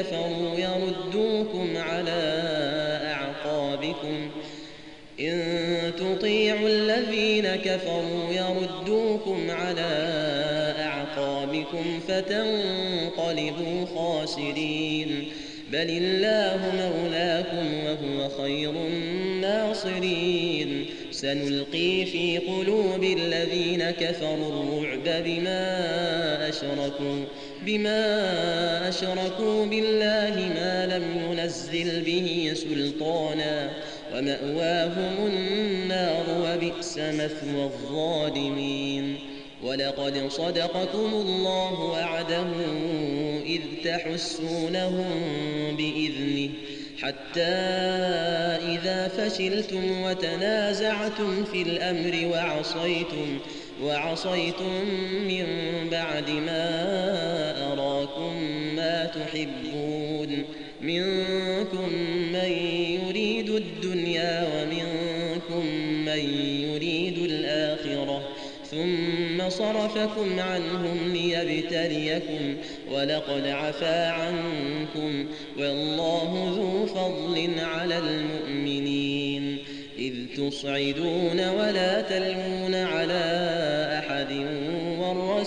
كفروا يردوكم على أعقابكم إن تطيعوا الذين كفروا يردوكم على أعقابكم فتنقلبوا خاسرين بل الله مولاكم وهو خير الناصرين سنلقي في قلوب الذين كفروا الرعب بما أشركوا بما أشركوا بالله ما لم ينزل به سلطانا ومأواهم النار وبئس مثوى الظالمين. ولقد صدقكم الله وعده إذ تحسونهم بإذنه حتى إذا فشلتم وتنازعتم في الأمر وعصيتم وعصيتم من بعد ما أراكم ما تحبون. منكم من يريد الدنيا ومنكم من يريد الآخرة. ثم صرفكم عنهم ليبتليكم ولقد عفا عنكم والله ذو فضل على المؤمنين. إذ تصعدون ولا تلمون على أحد